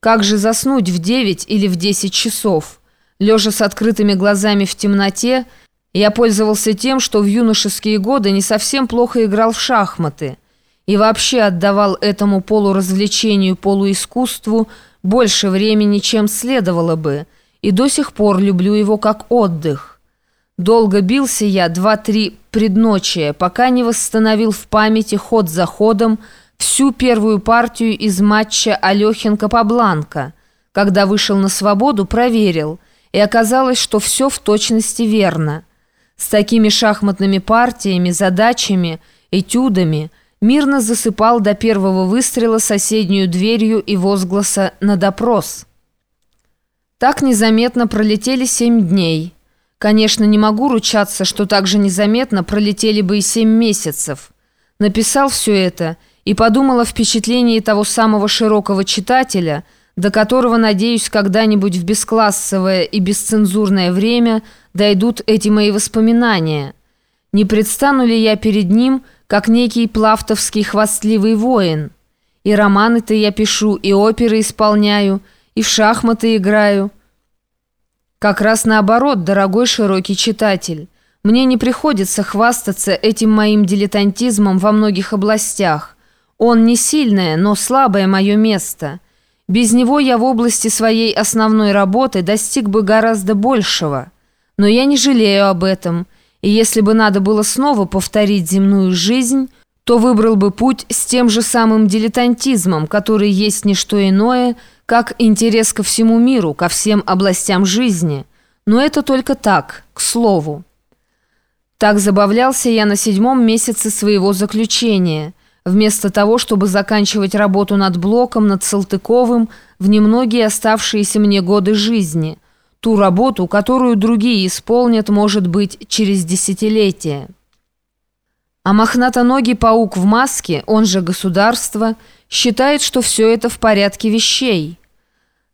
Как же заснуть в 9 или в 10 часов? Лежа с открытыми глазами в темноте, я пользовался тем, что в юношеские годы не совсем плохо играл в шахматы и вообще отдавал этому полуразвлечению, полуискусству больше времени, чем следовало бы, и до сих пор люблю его как отдых. Долго бился я два-три предночия, пока не восстановил в памяти ход за ходом всю первую партию из матча Алехин-Капабланка. Когда вышел на свободу, проверил, и оказалось, что все в точности верно. С такими шахматными партиями, задачами, этюдами мирно засыпал до первого выстрела соседнюю дверью и возгласа на допрос. Так незаметно пролетели семь дней. Конечно, не могу ручаться, что так же незаметно пролетели бы и семь месяцев. Написал все это – и подумала о впечатлении того самого широкого читателя, до которого, надеюсь, когда-нибудь в бесклассовое и бесцензурное время дойдут эти мои воспоминания. Не предстану ли я перед ним, как некий плавтовский хвастливый воин? И романы-то я пишу, и оперы исполняю, и в шахматы играю. Как раз наоборот, дорогой широкий читатель. Мне не приходится хвастаться этим моим дилетантизмом во многих областях – он не сильное, но слабое мое место. Без него я в области своей основной работы достиг бы гораздо большего. Но я не жалею об этом, и если бы надо было снова повторить земную жизнь, то выбрал бы путь с тем же самым дилетантизмом, который есть не что иное, как интерес ко всему миру, ко всем областям жизни. Но это только так, к слову. Так забавлялся я на седьмом месяце своего заключения – вместо того, чтобы заканчивать работу над Блоком, над Салтыковым в немногие оставшиеся мне годы жизни, ту работу, которую другие исполнят, может быть, через десятилетия. А мохнатоногий паук в маске, он же государство, считает, что все это в порядке вещей.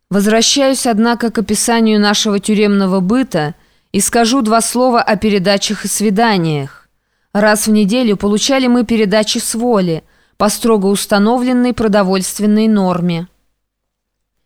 Возвращаюсь, однако, к описанию нашего тюремного быта и скажу два слова о передачах и свиданиях. Раз в неделю получали мы передачи с воли по строго установленной продовольственной норме.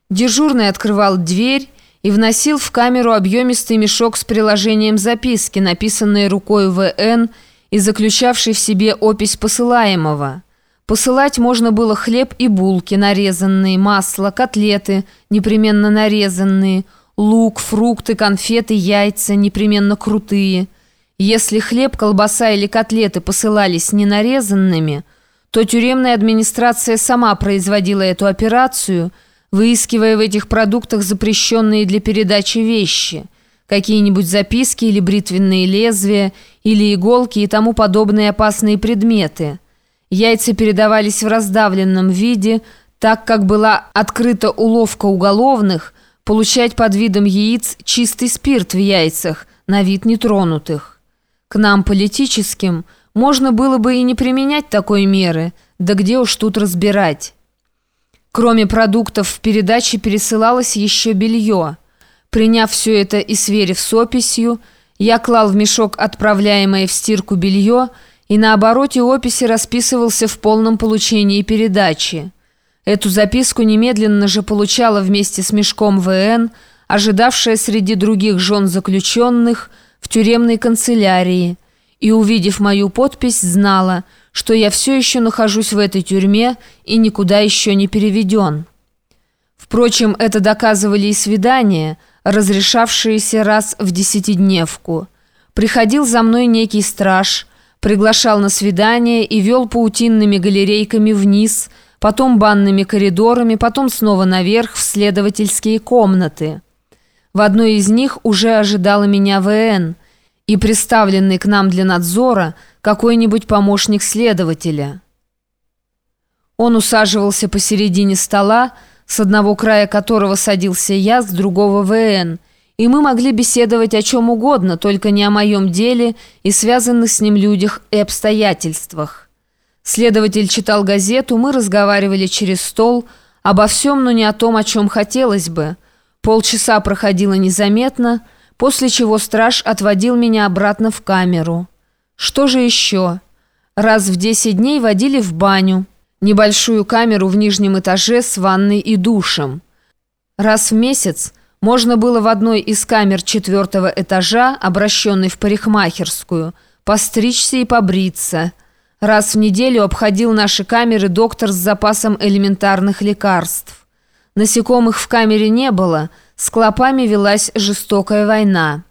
Дежурный открывал дверь и вносил в камеру объемистый мешок с приложением записки, написанной рукой ВН и заключавшей в себе опись посылаемого. Посылать можно было хлеб и булки, нарезанные, масло, котлеты, непременно нарезанные, лук, фрукты, конфеты, яйца, непременно крутые – если хлеб, колбаса или котлеты посылались ненарезанными, то тюремная администрация сама производила эту операцию, выискивая в этих продуктах запрещенные для передачи вещи, какие-нибудь записки или бритвенные лезвия, или иголки и тому подобные опасные предметы. Яйца передавались в раздавленном виде, так как была открыта уловка уголовных получать под видом яиц чистый спирт в яйцах, на вид нетронутых. К нам, политическим, можно было бы и не применять такой меры, да где уж тут разбирать. Кроме продуктов в передаче пересылалось еще белье. Приняв все это и сверив с описью, я клал в мешок отправляемое в стирку белье и на обороте описи расписывался в полном получении передачи. Эту записку немедленно же получала вместе с мешком ВН, ожидавшая среди других жен заключенных – в тюремной канцелярии и, увидев мою подпись, знала, что я все еще нахожусь в этой тюрьме и никуда еще не переведен. Впрочем, это доказывали и свидания, разрешавшиеся раз в десятидневку. Приходил за мной некий страж, приглашал на свидание и вел паутинными галерейками вниз, потом банными коридорами, потом снова наверх в следовательские комнаты. В одной из них уже ожидала меня ВН и представленный к нам для надзора какой-нибудь помощник следователя. Он усаживался посередине стола, с одного края которого садился я, с другого ВН, и мы могли беседовать о чем угодно, только не о моем деле и связанных с ним людях и обстоятельствах. Следователь читал газету, мы разговаривали через стол обо всем, но не о том, о чем хотелось бы – Полчаса проходило незаметно, после чего страж отводил меня обратно в камеру. Что же еще? Раз в 10 дней водили в баню, небольшую камеру в нижнем этаже с ванной и душем. Раз в месяц можно было в одной из камер четвертого этажа, обращенной в парикмахерскую, постричься и побриться. Раз в неделю обходил наши камеры доктор с запасом элементарных лекарств. Насекомых в камере не было, с клопами велась жестокая война.